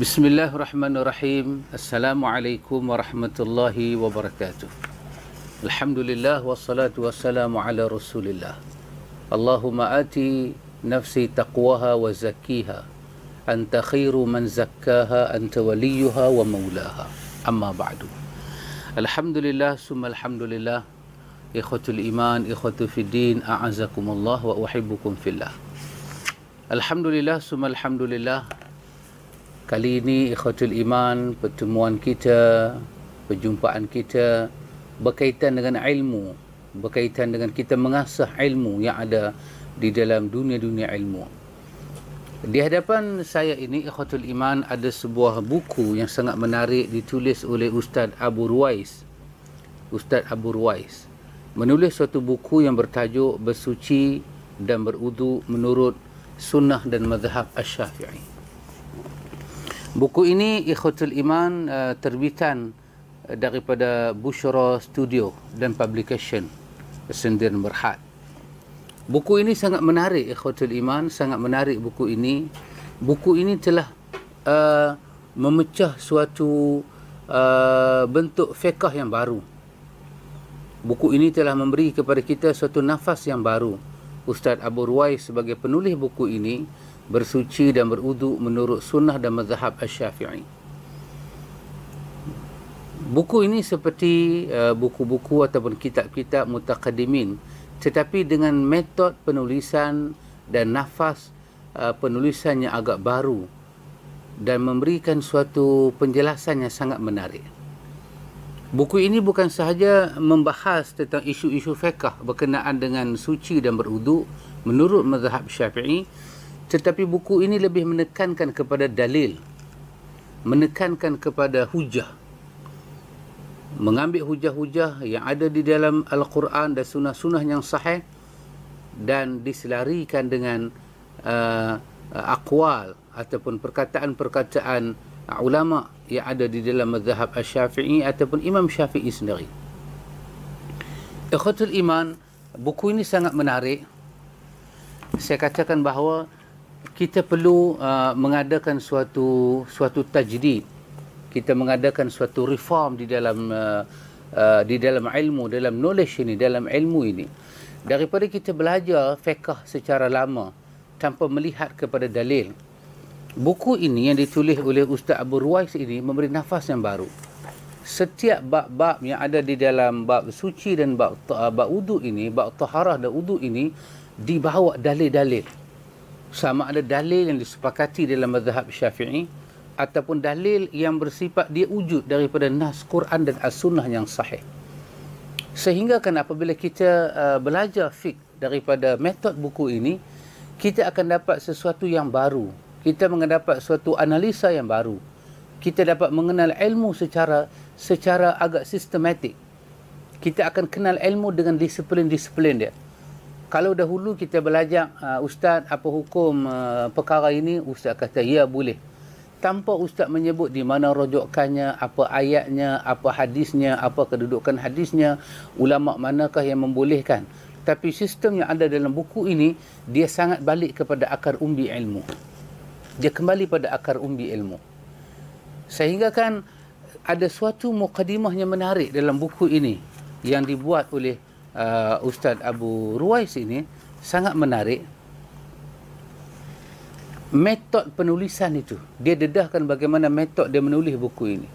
بسم الله الرحمن الرحيم السلام عليكم ورحمة الله وبركاته الحمد لله والصلاة والسلام على رسول الله اللهم آتي نفسي تقواها وزكيها أنت خير من زكاها أنت وليها ومولاها أما بعد الحمد لله ثم الحمد لله إخوة الإيمان إخوة في الدين أعزكم الله وأحبكم في الله الحمد لله ثم الحمد لله Kali ini ikhwatul iman, pertemuan kita, perjumpaan kita berkaitan dengan ilmu, berkaitan dengan kita mengasah ilmu yang ada di dalam dunia-dunia ilmu. Di hadapan saya ini ikhwatul iman ada sebuah buku yang sangat menarik ditulis oleh Ustaz Abu Ruwais. Ustaz Abu Ruwais menulis suatu buku yang bertajuk Bersuci dan Berudu menurut Sunnah dan Mazhab Asy-Syafi'i. Buku ini Ikhwatul Iman uh, terbitan uh, daripada Bushra Studio dan Publication Sendir Berhad. Buku ini sangat menarik Ikhwatul Iman, sangat menarik buku ini. Buku ini telah uh, memecah suatu uh, bentuk fiqh yang baru. Buku ini telah memberi kepada kita suatu nafas yang baru. Ustaz Abu Ruwais sebagai penulis buku ini bersuci dan berudu menurut sunnah dan mazhab Asy-Syafi'i. Buku ini seperti uh, buku-buku ataupun kitab-kitab mutaqaddimin tetapi dengan metod penulisan dan nafas uh, penulisan yang agak baru dan memberikan suatu penjelasan yang sangat menarik. Buku ini bukan sahaja membahas tentang isu-isu fiqh berkenaan dengan suci dan berudu menurut mazhab Syafi'i tetapi buku ini lebih menekankan kepada dalil menekankan kepada hujah mengambil hujah-hujah yang ada di dalam Al-Quran dan sunnah-sunnah yang sahih dan diselarikan dengan uh, akwal ataupun perkataan-perkataan ulama yang ada di dalam mazhab Asy-Syafi'i ataupun Imam Syafi'i sendiri. Ikhwatul iman, buku ini sangat menarik. Saya katakan bahawa kita perlu uh, mengadakan suatu suatu tajdid. Kita mengadakan suatu reform di dalam uh, uh, di dalam ilmu dalam knowledge ini dalam ilmu ini. Daripada kita belajar fiqh secara lama tanpa melihat kepada dalil buku ini yang ditulis oleh Ustaz Abu Ruwais ini memberi nafas yang baru. Setiap bab-bab yang ada di dalam bab suci dan bab uh, bab wudu ini bab taharah dan wudu ini dibawa dalil-dalil sama ada dalil yang disepakati dalam mazhab syafi'i ataupun dalil yang bersifat dia wujud daripada nas Quran dan as-sunnah yang sahih. Sehingga kan apabila kita uh, belajar fiqh daripada metod buku ini, kita akan dapat sesuatu yang baru. Kita mendapat suatu analisa yang baru. Kita dapat mengenal ilmu secara secara agak sistematik. Kita akan kenal ilmu dengan disiplin-disiplin dia kalau dahulu kita belajar uh, ustaz apa hukum uh, perkara ini ustaz kata ya boleh. Tanpa ustaz menyebut di mana rujukannya apa ayatnya apa hadisnya apa kedudukan hadisnya ulama manakah yang membolehkan. Tapi sistem yang ada dalam buku ini dia sangat balik kepada akar umbi ilmu. Dia kembali pada akar umbi ilmu. Sehingga kan ada suatu mukadimah yang menarik dalam buku ini yang dibuat oleh uh, Ustaz Abu Ruwais ini sangat menarik. Metod penulisan itu, dia dedahkan bagaimana metod dia menulis buku ini.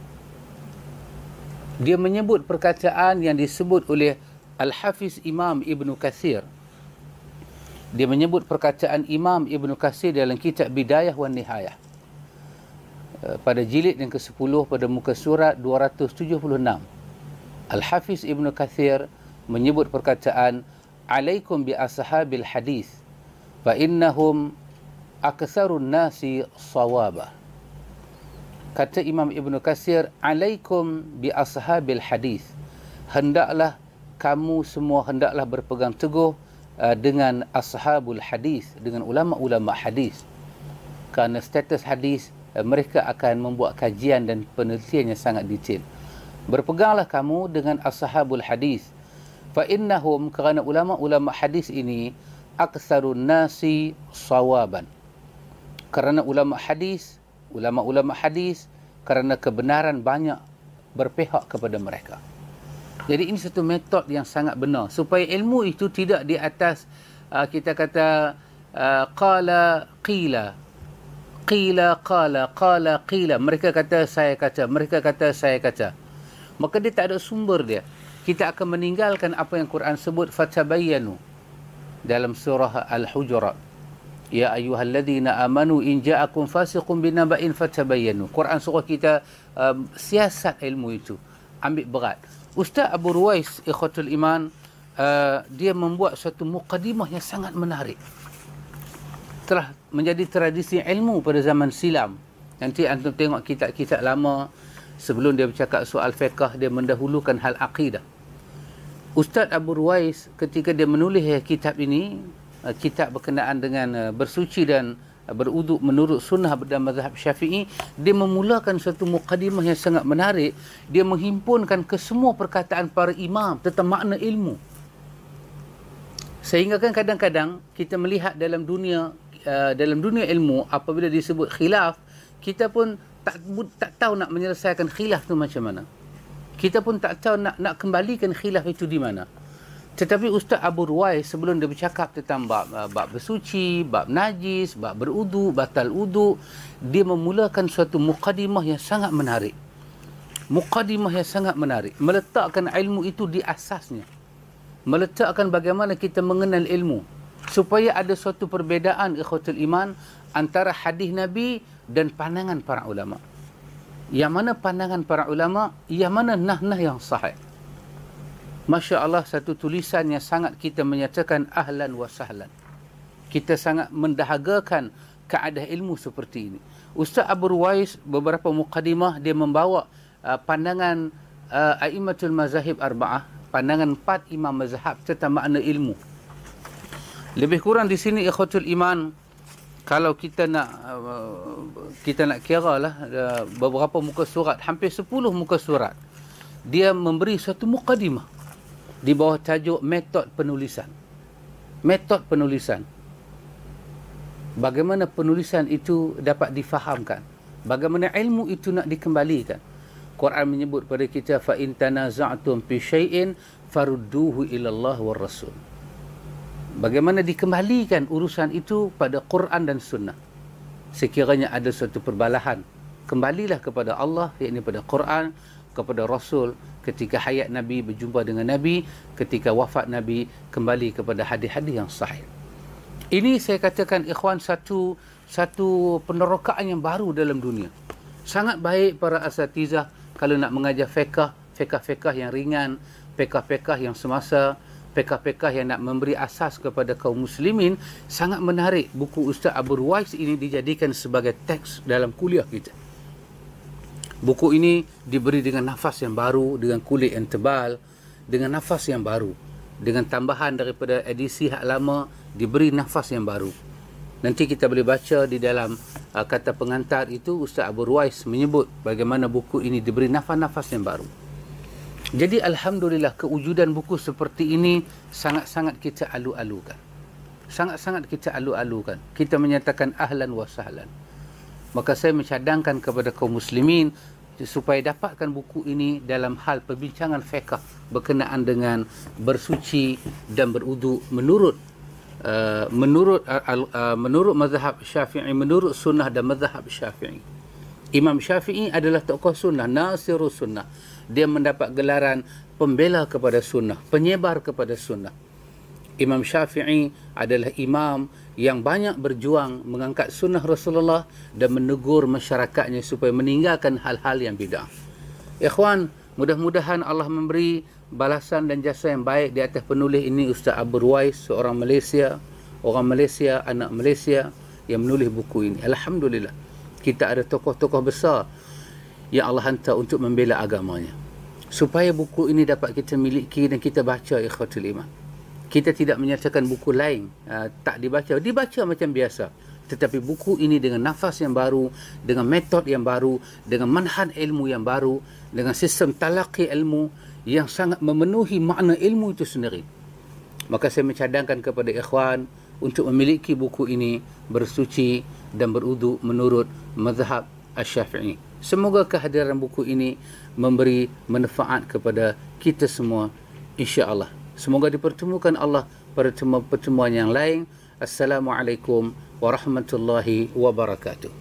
Dia menyebut perkataan yang disebut oleh Al-Hafiz Imam Ibn Kathir. Dia menyebut perkataan Imam Ibn Kathir dalam kitab Bidayah wa Nihayah. Uh, pada jilid yang ke-10 pada muka surat 276. Al-Hafiz Ibn Kathir menyebut perkataan alaikum bi ashabil hadis fa innahum aksarun nasi sawaba. Kata Imam Ibn Kasir alaikum bi ashabil hadis hendaklah kamu semua hendaklah berpegang teguh uh, dengan ashabul hadis dengan ulama-ulama hadis kerana status hadis uh, mereka akan membuat kajian dan penelitian yang sangat detail. Berpeganglah kamu dengan ashabul hadis fa innahum kerana ulama-ulama hadis ini aksarun nasi sawaban. Kerana ulama hadis ulama-ulama hadis kerana kebenaran banyak berpihak kepada mereka. Jadi ini satu metod yang sangat benar. Supaya ilmu itu tidak di atas uh, kita kata uh, qala qila. Qila qala qala qila. Mereka kata saya kata mereka kata saya kata maka dia tak ada sumber dia kita akan meninggalkan apa yang Quran sebut fatabayyanu dalam surah al-hujurat ya ayyuhalladzina amanu in ja'akum fasiqun binaba'in fatabayyanu Quran suruh kita um, siasat ilmu itu ambil berat Ustaz Abu Ruwais ikhwatul iman uh, dia membuat satu mukadimah yang sangat menarik telah menjadi tradisi ilmu pada zaman silam. Nanti antum tengok kitab-kitab lama sebelum dia bercakap soal fiqah dia mendahulukan hal akidah. Ustaz Abu Ruwais ketika dia menulis kitab ini uh, kitab berkenaan dengan uh, bersuci dan beruduk menurut sunnah dan mazhab syafi'i dia memulakan satu mukadimah yang sangat menarik. Dia menghimpunkan ke semua perkataan para imam tentang makna ilmu. Sehingga kan kadang-kadang kita melihat dalam dunia dalam dunia ilmu apabila disebut khilaf kita pun tak tak tahu nak menyelesaikan khilaf tu macam mana kita pun tak tahu nak nak kembalikan khilaf itu di mana tetapi Ustaz Abu Ruwais sebelum dia bercakap tentang bab, uh, bab bersuci, bab najis, bab berudu, batal udu, dia memulakan suatu mukadimah yang sangat menarik. Mukadimah yang sangat menarik. Meletakkan ilmu itu di asasnya. Meletakkan bagaimana kita mengenal ilmu supaya ada suatu perbezaan ikhwatul iman antara hadis Nabi dan pandangan para ulama. Yang mana pandangan para ulama, yang mana nah-nah yang sahih. Masya Allah satu tulisan yang sangat kita menyatakan ahlan wa sahlan. Kita sangat mendahagakan keadaan ilmu seperti ini. Ustaz Abu Ruwais beberapa mukadimah dia membawa uh, pandangan uh, Aimatul Mazahib Arba'ah, pandangan empat imam mazhab tentang makna ilmu. Lebih kurang di sini ikhwatul iman kalau kita nak uh, kita nak kira lah uh, beberapa muka surat hampir 10 muka surat dia memberi satu mukadimah. Di bawah tajuk metod penulisan. Metod penulisan. Bagaimana penulisan itu dapat difahamkan? Bagaimana ilmu itu nak dikembalikan? Quran menyebut pada kita fa in tanaza'tum fi syai'in farudduhu ila Allah war rasul bagaimana dikembalikan urusan itu pada Quran dan Sunnah. Sekiranya ada suatu perbalahan, kembalilah kepada Allah, yakni pada Quran, kepada Rasul, ketika hayat Nabi berjumpa dengan Nabi, ketika wafat Nabi, kembali kepada hadis-hadis yang sahih. Ini saya katakan ikhwan satu satu penerokaan yang baru dalam dunia. Sangat baik para asatizah kalau nak mengajar fiqah, fiqah-fiqah yang ringan, fiqah-fiqah yang semasa, pekah-pekah yang nak memberi asas kepada kaum muslimin sangat menarik buku Ustaz Abu Ruwais ini dijadikan sebagai teks dalam kuliah kita. Buku ini diberi dengan nafas yang baru, dengan kulit yang tebal, dengan nafas yang baru. Dengan tambahan daripada edisi hak lama, diberi nafas yang baru. Nanti kita boleh baca di dalam uh, kata pengantar itu, Ustaz Abu Ruwais menyebut bagaimana buku ini diberi nafas-nafas yang baru. Jadi Alhamdulillah kewujudan buku seperti ini sangat-sangat kita alu-alukan. Sangat-sangat kita alu-alukan. Kita menyatakan ahlan wa sahlan. Maka saya mencadangkan kepada kaum muslimin supaya dapatkan buku ini dalam hal perbincangan fiqh berkenaan dengan bersuci dan berudu menurut uh, menurut uh, uh, menurut mazhab Syafi'i menurut sunnah dan mazhab Syafi'i. Imam Syafi'i adalah tokoh sunnah, nasirus sunnah dia mendapat gelaran pembela kepada sunnah, penyebar kepada sunnah. Imam Syafi'i adalah imam yang banyak berjuang mengangkat sunnah Rasulullah dan menegur masyarakatnya supaya meninggalkan hal-hal yang bid'ah. Ikhwan, mudah-mudahan Allah memberi balasan dan jasa yang baik di atas penulis ini Ustaz Abu Ruwais, seorang Malaysia, orang Malaysia, anak Malaysia yang menulis buku ini. Alhamdulillah. Kita ada tokoh-tokoh besar yang Allah hantar untuk membela agamanya. Supaya buku ini dapat kita miliki dan kita baca ikhwatul iman. Kita tidak menyatakan buku lain uh, tak dibaca. Dibaca macam biasa. Tetapi buku ini dengan nafas yang baru dengan metod yang baru dengan manhaj ilmu yang baru dengan sistem talaqi ilmu yang sangat memenuhi makna ilmu itu sendiri. Maka saya mencadangkan kepada ikhwan untuk memiliki buku ini bersuci dan berudu menurut mazhab Asy-Syafi'i. Semoga kehadiran buku ini memberi manfaat kepada kita semua insya-Allah. Semoga dipertemukan Allah pada pertemuan yang lain. Assalamualaikum warahmatullahi wabarakatuh.